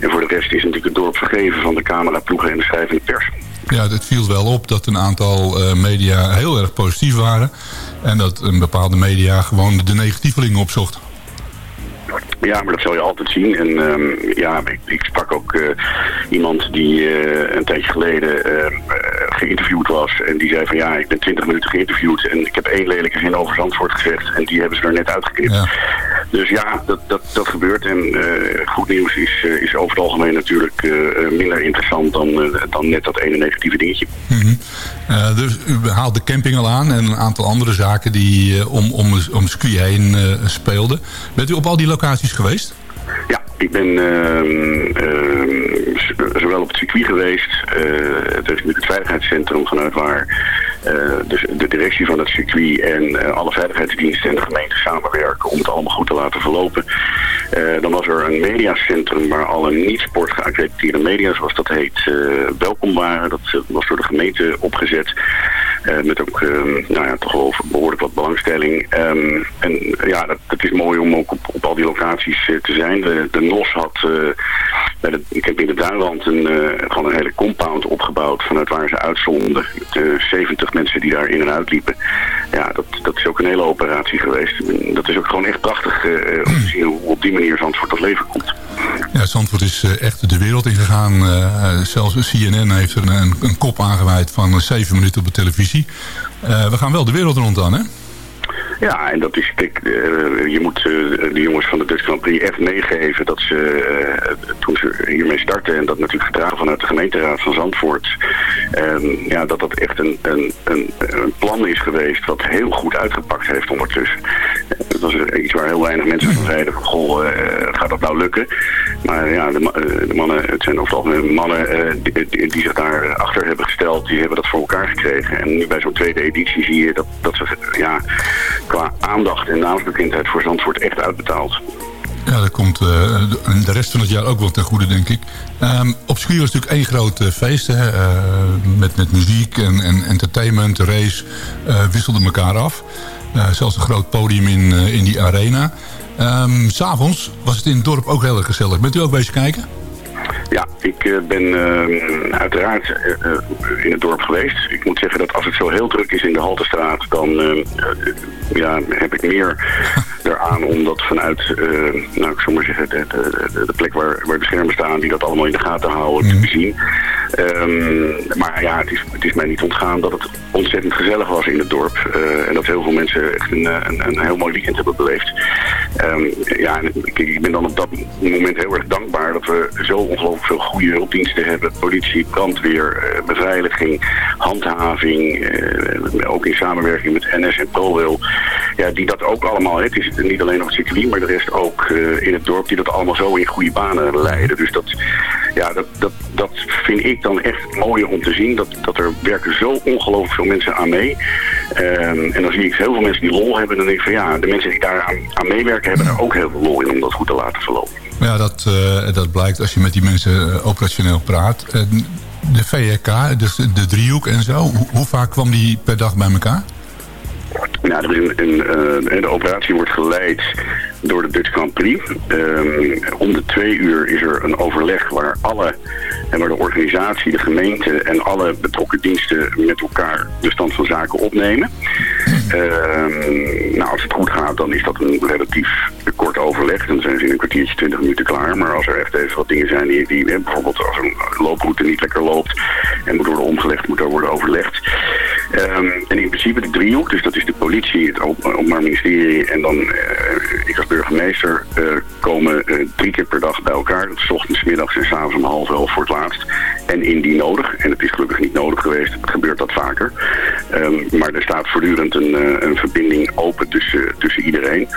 En voor de rest is natuurlijk het dorp vergeven van de cameraploegen en de schrijvende pers. Ja, het viel wel op dat een aantal media heel erg positief waren. En dat een bepaalde media gewoon de negatievelingen opzocht. Ja, maar dat zal je altijd zien. En um, ja, ik, ik, sprak ook uh, iemand die uh, een tijdje geleden uh, geïnterviewd was. En die zei van ja, ik ben 20 minuten geïnterviewd en ik heb één lelijke zin over Zandvoort gezegd. En die hebben ze er net uitgeknipt. Ja. Dus ja, dat, dat, dat gebeurt. En goed nieuws is, is over het algemeen natuurlijk minder interessant dan, dan net dat ene negatieve dingetje. Mm -hmm. dus u haalt de camping al aan en een aantal andere zaken die om, om, om circuit heen speelden. Bent u op al die locaties geweest? Ja, ik ben uh, uh, zowel op het circuit geweest, uh, het, het veiligheidscentrum vanuit waar dus de directie van het circuit en alle veiligheidsdiensten en de gemeente samenwerken om het allemaal goed te laten verlopen. dan was er een mediacentrum waar alle niet-sport geaccrediteerde media, zoals dat heet, welkom waren. Dat was door de gemeente opgezet. Uh, met ook uh, nou ja, toch wel behoorlijk wat belangstelling. Um, en ja, dat, is mooi om ook op, al die locaties uh, te zijn. De, NOS had, bij de, ik heb in de Duinland een, gewoon een hele compound opgebouwd vanuit waar ze uitzonden. De 70 mensen die daar in en uit liepen. Ja, dat, dat is ook een hele operatie geweest. Dat is ook gewoon echt prachtig om te zien hoe op die manier Zandvoort tot leven komt. Ja, Zandvoort is eh, echt de wereld ingegaan. Uh, zelfs CNN heeft er een, een kop aangeweid van zeven minuten op de televisie. Eh, we gaan wel de wereld rond dan, hè? Ja, en dat is, kijk, eh, je moet eh, de jongens van de Dutch Grand Prix echt meegeven dat ze, eh, toen ze hiermee startten, en dat natuurlijk gedragen vanuit de gemeenteraad van Zandvoort, ehm, ja, dat dat echt een, een, een, plan is geweest wat heel goed uitgepakt heeft ondertussen. Dat was iets waar heel weinig mensen van zeiden van, goh, gaat dat nou lukken? Maar ja, de, ma- de mannen, het zijn over mannen die, die- zich daar achter hebben gesteld, die hebben dat voor elkaar gekregen. En nu bij zo'n tweede editie zie je dat, dat ze ja, qua aandacht en naamsbekendheid voor Zandvoort echt uitbetaald. Ja, dat komt eh, de, rest van het jaar ook wel ten goede, denk ik. Ehm, op circuit was natuurlijk één groot eh, feest. Eh, met, met muziek en, en entertainment. Race eh, wisselde elkaar af. Zelfs een groot podium in, in die arena. Ehm, S S'avonds was het in het dorp ook heel erg gezellig. Bent u ook bezig kijken? Ja, ik eh, ben eh, uiteraard eh, in het dorp geweest. Ik moet zeggen dat als het zo heel druk is in de Haltestraat, dan ja, heb ik meer eraan om dat vanuit, nou ik zou maar zeggen, de, de, plek waar, waar de schermen staan, die dat allemaal in de gaten houden, te zien. Ehm, maar ja, het is, het is mij niet ontgaan dat het ontzettend gezellig was in het dorp. en dat heel veel mensen echt een, een, een heel mooi weekend hebben beleefd. Ehm, ja, ik, ik ben dan op dat moment heel erg dankbaar dat we zo ongelooflijk veel goede hulpdiensten hebben. Politie, brandweer, eh, beveiliging, handhaving. eh, ook in samenwerking met NS en ProRail. Ja, die dat ook allemaal, het is niet alleen op het circuit, maar de rest ook eh, in het dorp, die dat allemaal zo in goede banen leiden. Dus dat, ja, dat, dat, dat vind ik dan echt mooier om te zien. Dat, dat er werken zo ongelooflijk veel mensen aan mee. Ehm, en dan zie ik heel veel mensen die lol hebben. En dan denk ik van ja, de mensen die daar aan, aan meewerken hebben er ook heel veel lol in om dat goed te laten verlopen. Ja, dat, eh, dat blijkt als je met die mensen eh, operationeel praat. Eh, de VRK, dus de driehoek en zo. Hoe, vaak kwam die per dag bij elkaar? Nou, eh, de operatie wordt geleid door de Dutch Grand Prix. Ehm, om de twee uur is er een overleg waar alle, en waar de organisatie, de gemeente en alle betrokken diensten met elkaar de stand van zaken opnemen. Ehm, nou, als het goed gaat, dan is dat een relatief kort overleg. Dan zijn ze in een kwartiertje, twintig minuten klaar. Maar als er echt even wat dingen zijn die, die bijvoorbeeld als een looproute niet lekker loopt en moet worden omgelegd, moet er worden overlegd. Ehm, en in principe de driehoek, dus dat is de politie, het Open- Openbaar Ministerie en dan eh, ik als burgemeester, eh, komen eh, drie keer per dag bij elkaar. Dat ochtends, middags en s'avonds om half elf voor het laatst. En indien nodig, en het is gelukkig niet nodig geweest, gebeurt dat vaker. Ehm, maar er staat voortdurend een, eh, een verbinding open tussen, tussen iedereen.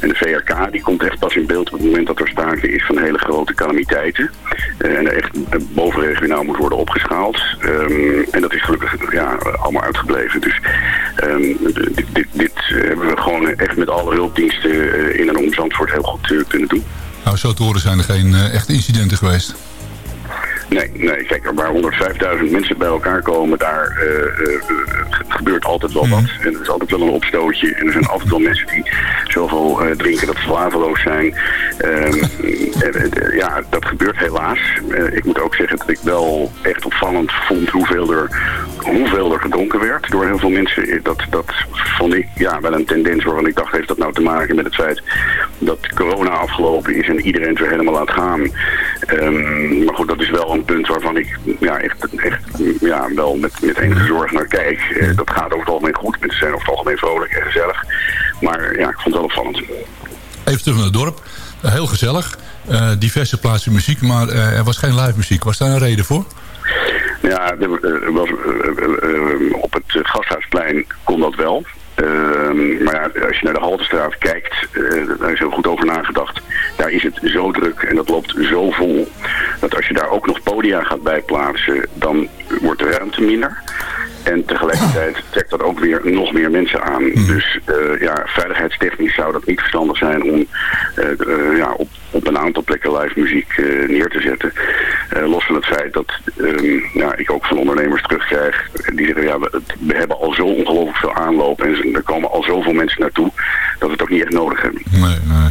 En de VRK die komt echt pas in beeld op het moment dat er sprake is van hele grote calamiteiten. En er echt bovenregionaal moet worden opgeschaald. Ehm, en dat is gelukkig ja, allemaal uitgebleven. Dus ehm, dit, dit, dit hebben we gewoon echt met alle hulpdiensten in en om Zandvoort heel goed eh, kunnen doen. Nou, zo te horen zijn er geen eh, echte incidenten geweest. Nee, nee, kijk, waar 105.000 mensen bij elkaar komen, daar eh, ge- gebeurt altijd wel wat. En er is altijd wel een opstootje. En er zijn af en toe mensen die zoveel drinken dat ze slaveloos zijn. Ehm, en, eh, ja, dat gebeurt helaas. Ik moet ook zeggen dat ik wel echt opvallend vond hoeveel er, hoeveel er gedronken werd door heel veel mensen. Eh, Dat, dat vond ik ja, wel een tendens waarvan ik dacht, heeft dat nou te maken met het feit dat corona afgelopen is en iedereen het weer helemaal laat gaan. Ehm, maar goed, dat is wel een punt waarvan ik ja, echt, echt ja, wel met, met enige zorg naar kijk. Eh, dat gaat over het algemeen goed. Mensen zijn over het algemeen vrolijk en gezellig. Maar ja, ik vond het wel opvallend. Even terug naar het dorp. Eh, heel gezellig. Diverse plaatsen muziek, maar er was geen live muziek. Was daar een reden voor? Ja, er, was, eh, eh, eh, op het Gasthuisplein kon dat wel. Ehm, maar ja, als je naar de Haltestraat kijkt, eh, daar is heel goed over nagedacht. Daar is het zo druk en dat loopt zo vol. Dat als je daar ook nog podia gaat bijplaatsen, dan wordt de ruimte minder. En tegelijkertijd trekt dat ook weer nog meer mensen aan. Dus eh, ja, veiligheidstechnisch zou dat niet verstandig zijn om eh, eh, ja, op, op een aantal plekken live muziek neer te zetten. Los van het feit dat ehm, ja, ik ook van ondernemers terugkrijg. Die zeggen, ja, we, we hebben al zo ongelooflijk veel aanloop. En er komen al zoveel mensen naartoe dat we het ook niet echt nodig hebben. Nee, nee.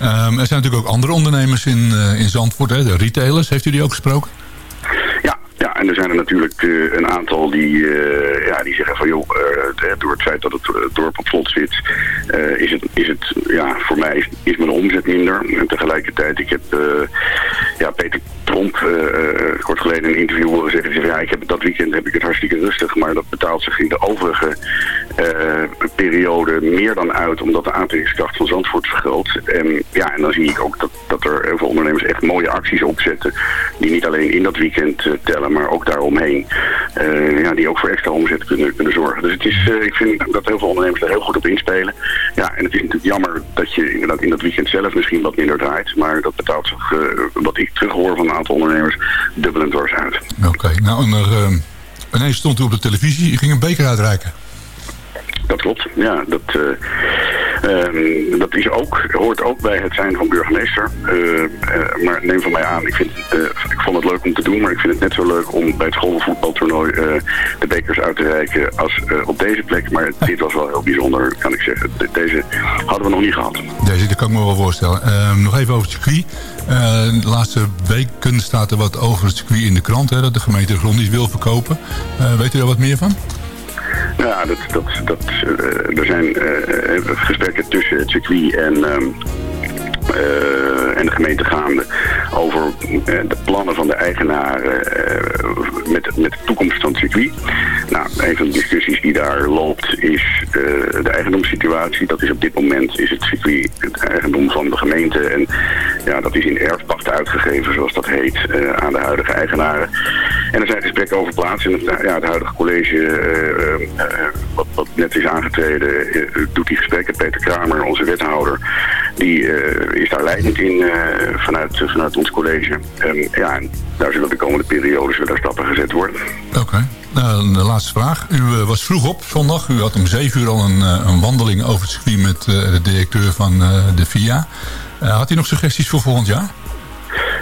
Ehm, er zijn natuurlijk ook andere ondernemers in, in Zandvoort, hè? de retailers. Heeft u die ook gesproken? Ja, en er zijn er natuurlijk eh, een aantal die, eh, ja, die zeggen van joh, eh, door het feit dat het dorp op slot zit, is het, is het ja, voor mij is, is mijn omzet minder. En tegelijkertijd, ik heb, ja, Peter Tromp kort geleden in een interview horen zeggen. Zei, ja, ik heb, dat weekend heb ik het hartstikke rustig, maar dat betaalt zich in de overige periode meer dan uit, omdat de aantrekkingskracht van Zandvoort vergroot. En ja, en dan zie ik ook dat, dat er heel veel ondernemers echt mooie acties opzetten, die niet alleen in dat weekend eh, maar ook daaromheen. Eh, ja, die ook voor extra omzet kunnen, kunnen zorgen. Dus het is, eh, ik vind dat heel veel ondernemers daar heel goed op inspelen. Ja, en het is natuurlijk jammer dat je inderdaad in dat weekend zelf misschien wat minder draait, maar dat betaalt zich, eh, wat ik terughoor van een aantal ondernemers, dubbel en dwars uit. Oké, nou, en er, ineens stond u op de televisie. Je ging een beker uitreiken. Dat klopt, ja. Dat, ehm, dat is ook, hoort ook bij het zijn van burgemeester. Eh, eh, maar neem van mij aan, ik, vind, eh, ik vond het leuk om te doen, maar ik vind het net zo leuk om bij het schoolvoetbaltoernooi de bekers uit te reiken als op deze plek. Maar dit was wel heel bijzonder, kan ik zeggen. De- deze hadden we nog niet gehad. Deze, dat kan ik me wel voorstellen. Ehm, nog even over het circuit. De laatste weken staat er wat over het circuit in de krant. Hè, dat de gemeente grond niet wil verkopen. Weet u daar wat meer van? Ja, dat, dat, dat, eh, er zijn eh, gesprekken tussen het circuit en, ehm, eh, en de gemeente gaande over eh, de plannen van de eigenaren eh, met, met de toekomst van het circuit. Nou, een van de discussies die daar loopt is eh, de eigendomssituatie. Dat is op dit moment is het circuit het eigendom van de gemeente. En ja, dat is in erfpacht uitgegeven, zoals dat heet, eh, aan de huidige eigenaren. En er zijn gesprekken over plaats. En het, ja, het huidige college, eh, eh, eh, wat, wat net is aangetreden, eh, doet die gesprekken. Peter Kramer, onze wethouder, die eh, is daar leidend in eh, vanuit, vanuit ons college. En ja, en daar zullen de komende periodes weer stappen gezet worden. Oké. Nou, de laatste vraag. U eh, was vroeg op zondag. U had om 7 uur al een, eh, een wandeling over het circuit met de directeur van de FIA. Eh, had u nog suggesties voor volgend jaar?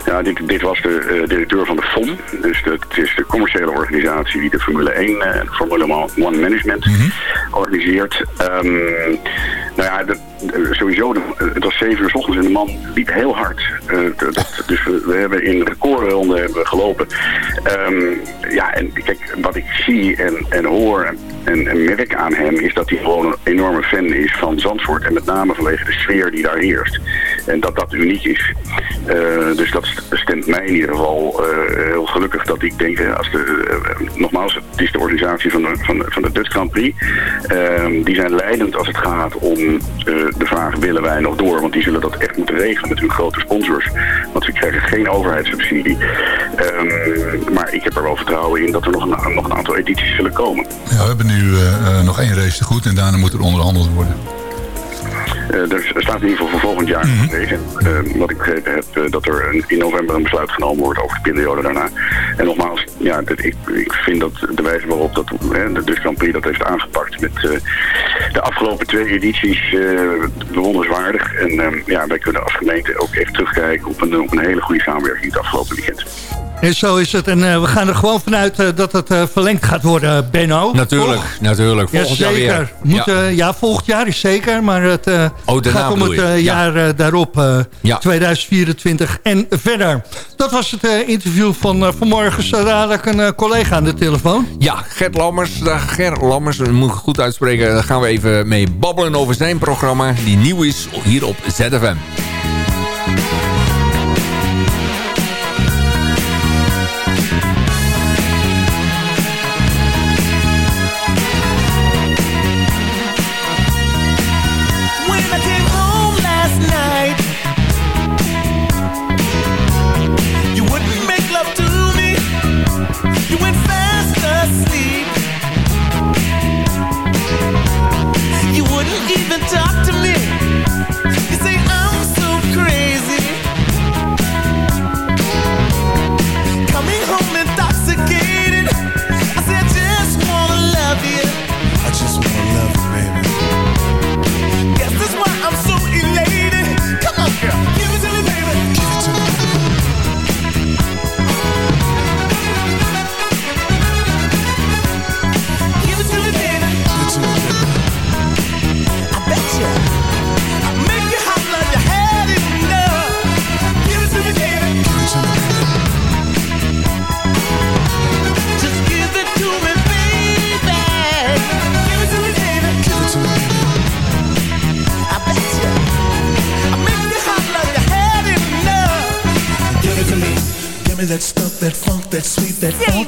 Ja, dit, dit was de directeur van de FOM. Dus het is de commerciële organisatie die de Formule 1 en Formule 1 Management organiseert. Ehm, nou ja, de- sowieso, de- het was 7 uur s ochtends en de man liep heel hard. Eh, dat- dus we, hebben in recordronde hebben gelopen. Ehm, ja, en kijk, wat ik zie en, en hoor en, en merk aan hem is dat hij gewoon een enorme fan is van Zandvoort. En met name vanwege de sfeer die daar heerst. En dat dat uniek is. Eh, dus dat stemt mij in ieder geval eh, heel gelukkig dat ik denk, eh, als de, nogmaals, het is de organisatie van de, van van de Dutch Grand Prix. Ehm, die zijn leidend als het gaat om de vraag, willen wij nog door? Want die zullen dat echt moeten regelen met hun grote sponsors. Want ze krijgen geen overheidssubsidie. Ehm, maar ik heb er wel vertrouwen in dat er nog een, nog een aantal edities zullen komen. Ja, we hebben nu nog één race te goed en daarna moet er onderhandeld worden. Eh, er staat in ieder geval voor volgend jaar. Eh, wat ik begrepen heb, eh, dat er een- in november een besluit genomen wordt over de periode daarna. En nogmaals, ja, dat, ik, ik vind dat de wijze waarop dat, hè, de Dutch Grand Prix dat heeft aangepakt met de afgelopen twee edities bewonderenswaardig. En eh, ja, wij kunnen als gemeente ook echt terugkijken op een, op een hele goede samenwerking het afgelopen weekend. En zo is het. En eh, we gaan er gewoon vanuit eh, dat het eh, verlengd gaat worden, Benno. Natuurlijk, Toch? natuurlijk. Ja, Volgend jaar zeker. weer. Moet, Ja. ja, volgend jaar is zeker. Maar het Oh, gaat om het Ja. jaar daarop, eh, Ja. 2024 en verder. Dat was het interview van vanmorgen. Zo dadelijk een collega aan de telefoon. Ja, Gert Lammers. Gert Lammers, dat moet ik goed uitspreken. Daar gaan we even mee babbelen over zijn programma... die nieuw is hier op ZFM.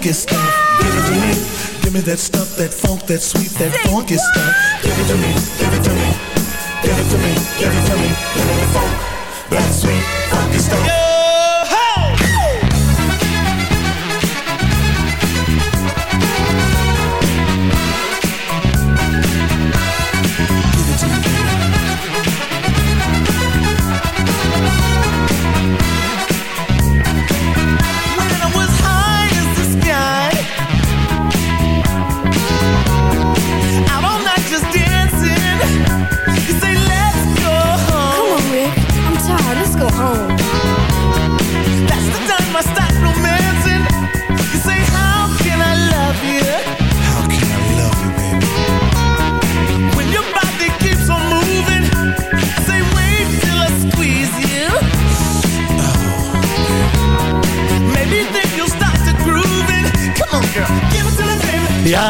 Funky stuff. Give it to me. Give me that stuff, that funk, that sweet, that funky stuff. Give it to me. Give it to me.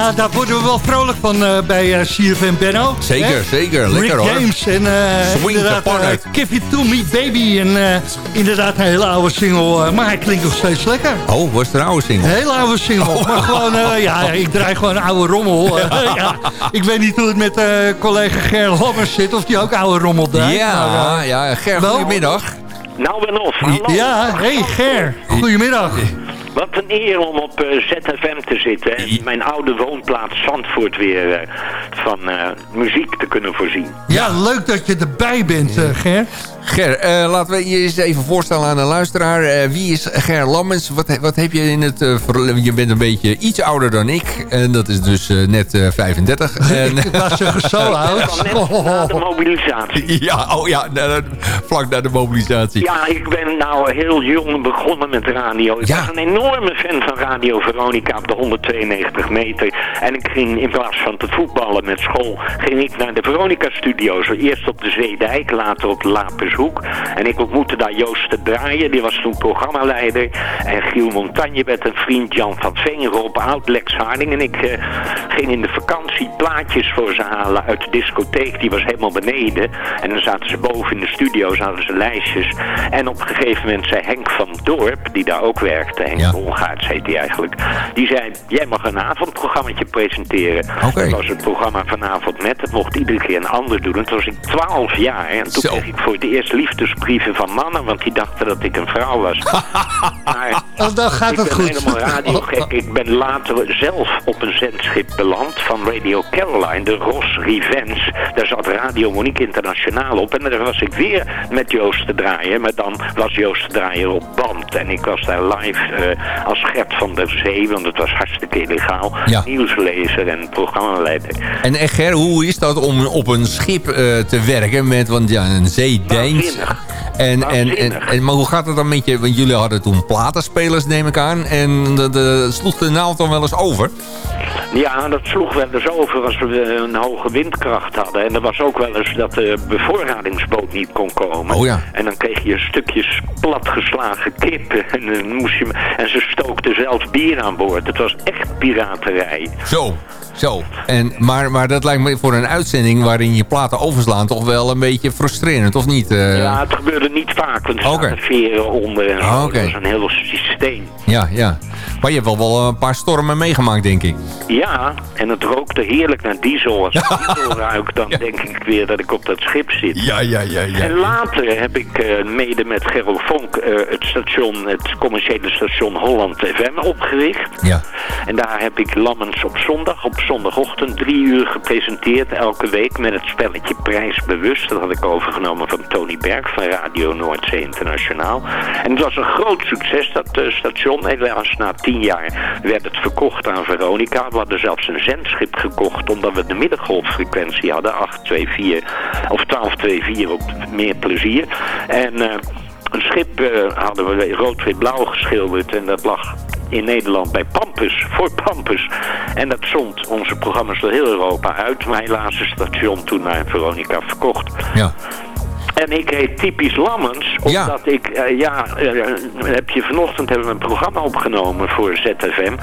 Ja, daar worden we wel vrolijk van eh, bij uh, CFM Benno. Zeker, Hè? zeker. Lekker, Rick hoor. James en eh Swing inderdaad the eh, planet. Give It To Me Baby. En eh, inderdaad een hele oude single, eh, maar hij klinkt nog steeds lekker. Oh, was het een oude single? Een hele oude single. Oh. Maar gewoon, eh, ja, ik draai gewoon een oude rommel. Eh, ja, ik weet niet hoe het met eh, collega Ger Lammers zit. Of die ook oude rommel draait. Ja, maar, eh, ja, Ger, goedemiddag. Nou en of, hallo. Ja, hey Ger. Goedemiddag. Wat een eer om op eh, ZFM te zitten en mijn oude woonplaats Zandvoort weer eh, van eh, muziek te kunnen voorzien. Ja, leuk dat je erbij bent, eh, Ger. Eh, laten we je eens even voorstellen aan een luisteraar. Eh, wie is Ger Lammens? Wat, wat heb je in het... eh, je bent een beetje iets ouder dan ik. En dat is dus net eh, 35. En, Ik was zeggen zo oud. Na de mobilisatie. ja, oh ja, na- na- vlak na de mobilisatie. Ja, ik ben nou heel jong begonnen met radio. Ik was een enorme fan van Radio Veronica op de 192 meter. En ik ging in plaats van te voetballen met school, ging ik naar de Veronica studio's. Eerst op de Zeedijk, later op de Lapershoek. En ik ontmoette daar Joost de Draaien, die was toen programmaleider. En Giel Montagne met een vriend, Jan van Veenrop, oud Lex Harding. En ik eh, ging in de vakantie plaatjes voor ze halen uit de discotheek. Die was helemaal beneden. En dan zaten ze boven in de studio's, hadden ze lijstjes. En op een gegeven moment zei Henk van Dorp, die daar ook werkte, Henk ja. Heet hij eigenlijk. Die zei, jij mag een avondprogrammaatje presenteren. Dat was het programma vanavond met. Het mocht iedere keer een ander doen. En toen was ik 12 jaar. En toen Zo. kreeg ik voor het eerst liefdesbrieven van mannen, want die dachten dat ik een vrouw was. maar Oh, dan gaat ik het ben goed. helemaal radiogek. Ik ben later zelf op een zendschip beland van Radio Caroline, de Ros Revenge. Daar zat Radio Monique Internationaal op. En daar was ik weer met Joost te draaien. Maar dan was Joost te draaien op band. En ik was daar live eh, als Gert van der Zee, want het was hartstikke illegaal. Ja. Nieuwslezer en programmaleider. En Ger, hoe is dat om op een schip eh, te werken met, want ja, een En, en, en, en, maar hoe gaat het dan met je, want jullie hadden toen platenspelers neem ik aan. En de, de, sloeg de naald dan wel eens over? Ja, dat sloeg wel eens over als we een hoge windkracht hadden. En er was ook wel eens dat de bevoorradingsboot niet kon komen. Oh ja. En dan kreeg je stukjes platgeslagen kip. En, dan moest je, en ze stookten zelfs bier aan boord. Het was echt piraterij. Zo, zo. En, maar, maar dat lijkt me voor een uitzending waarin je platen overslaan toch wel een beetje frustrerend, of niet? eh? Ja, het gebeurde niet vaak, want er zaten veren onder en zo. Ah. Dat was een heel systeem. ja, ja. Maar je hebt wel, wel een paar stormen meegemaakt, denk ik. Ja, en het rookte heerlijk naar diesel. Als ik diesel ruik, dan denk ik weer dat ik op dat schip zit. Ja, ja, ja, ja. En later heb ik eh, mede met Gerro Vonk eh, het station, het commerciële station Holland FM opgericht. Ja. En daar heb ik Lammens op zondag, op zondagochtend drie uur gepresenteerd. Elke week met het spelletje Prijsbewust. Dat had ik overgenomen van Tony Berg van Radio Noordzee Internationaal. En het was een groot succes, dat eh, station. Helaas na tien jaar werd het verkocht aan Veronica. We hadden zelfs een zendschip gekocht omdat we de middengolffrequentie hadden. 824 of 1224 op meer plezier. En... eh, een schip eh, hadden we rood-wit-blauw geschilderd en dat lag in Nederland bij Pampus, voor Pampus. En dat zond onze programma's door heel Europa uit, is het station toen naar Veronica verkocht. Ja. En ik heet typisch Lammens, omdat ik, eh, ja, eh, heb je vanochtend hebben we een programma opgenomen voor ZFM.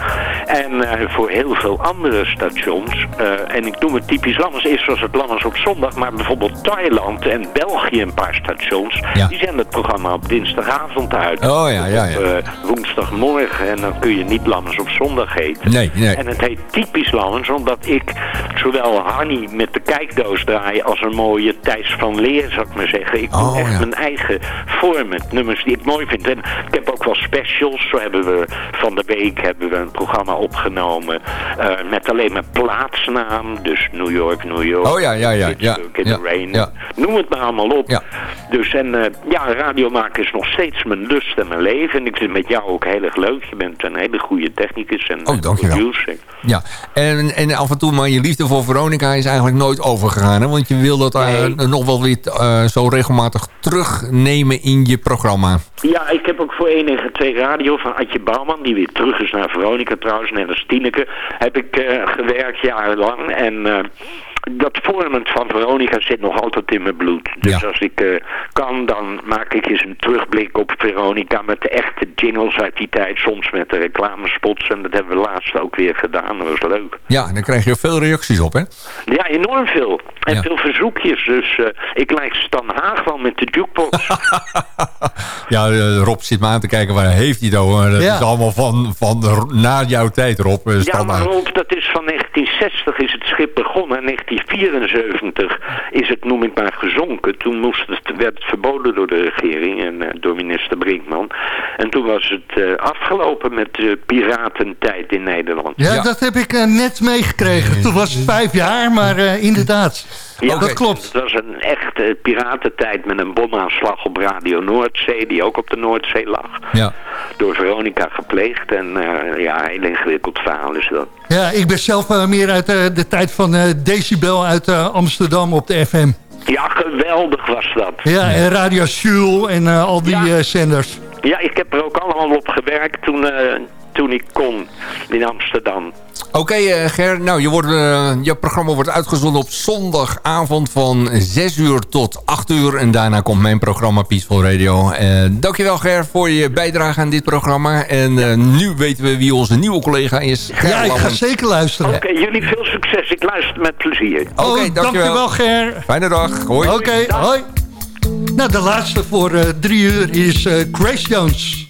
En eh, voor heel veel andere stations. En ik noem het typisch Lammens, is zoals het Lammens op zondag. Maar bijvoorbeeld Thailand en België, een paar stations. Ja. Die zenden het programma op dinsdagavond uit. Oh ja, ja, op woensdagmorgen. En dan kun je niet Lammens op zondag heten. Nee, nee. En het heet typisch Lammens, omdat ik zowel Hanny met de kijkdoos draai als een mooie Thijs van Leer, zou ik maar zeggen. Ik doe Oh, echt ja. mijn eigen format, nummers die ik mooi vind. En ik heb ook wel specials. Zo hebben we van de week hebben we een programma opgenomen eh, met alleen maar plaatsnaam. Dus New York, New York. Oh ja, ja, ja, ja, in ja, the rain. ja. Noem het maar allemaal op. Dus en eh, ja, radio maken is nog steeds mijn lust en mijn leven. En ik vind het met jou ook heel erg leuk. Je bent een hele goede technicus en Oh, dankjewel. producer. Ja, en, en af en toe, maar je liefde voor Veronica is eigenlijk nooit overgegaan. Hè? Want je wil dat eh, nog wel weer eh, zo regelmatig terugnemen in je programma. Ja, ik heb ook voor 192 Radio van Adje Bouwman, die weer terug is naar Veronica trouwens, net als Tineke, heb ik eh, gewerkt jarenlang. En eh, dat format van Veronica zit nog altijd in mijn bloed. Dus als ik eh, kan, dan maak ik eens een terugblik op Veronica met de echte jingles uit die tijd. Soms met de reclamespots en dat hebben we laatst ook weer gedaan. Dat was leuk. Ja, en dan krijg je veel reacties op, hè? Ja, enorm veel. En Ja. veel verzoekjes. Dus eh, ik lijk Stan Haag wel met de jukebox. Ja, eh, Rob zit me aan te kijken, waar heeft hij het over? Dat Ja. is allemaal van, van de- na jouw tijd, Rob. Ja, maar Rob, dat is van 1960 is het schip begonnen. En 1974 is het, noem ik maar, gezonken. Toen moest het, werd het verboden door de regering en eh, door minister Brinkman. En toen was het eh, afgelopen met de piratentijd in Nederland. Ja, dat heb ik eh, net meegekregen. Toen was het vijf jaar, maar eh, inderdaad. Ja, dat klopt. Het was een echte piratentijd met een bomaanslag op Radio Noordzee, die ook op de Noordzee lag. Ja. Door Veronica gepleegd. En eh, ja, heel ingewikkeld verhaal is dat. Ja, ik ben zelf meer uit eh, de tijd van eh, Decibel uit eh, Amsterdam op de FM. Ja, geweldig was dat. Ja, en Radio Jules en eh, al die eh, zenders. Ja, ik heb er ook allemaal op gewerkt toen, eh, toen ik kon in Amsterdam. Oké, eh, Ger. Nou, je, wordt, eh, je programma wordt uitgezonden op zondagavond van 6 uur tot 8 uur. En daarna komt mijn programma Peaceful Radio. Eh, dankjewel, Ger, voor je bijdrage aan dit programma. En eh, nu weten we wie onze nieuwe collega is. Ger Ja, ik ga zeker luisteren. Oké, jullie veel succes. Ik luister met plezier. Oké, Oh, dankjewel. dankjewel Ger. Fijne dag. Hoi. Oké, hoi. Nou, de laatste voor eh, drie uur is eh, Grace Jones.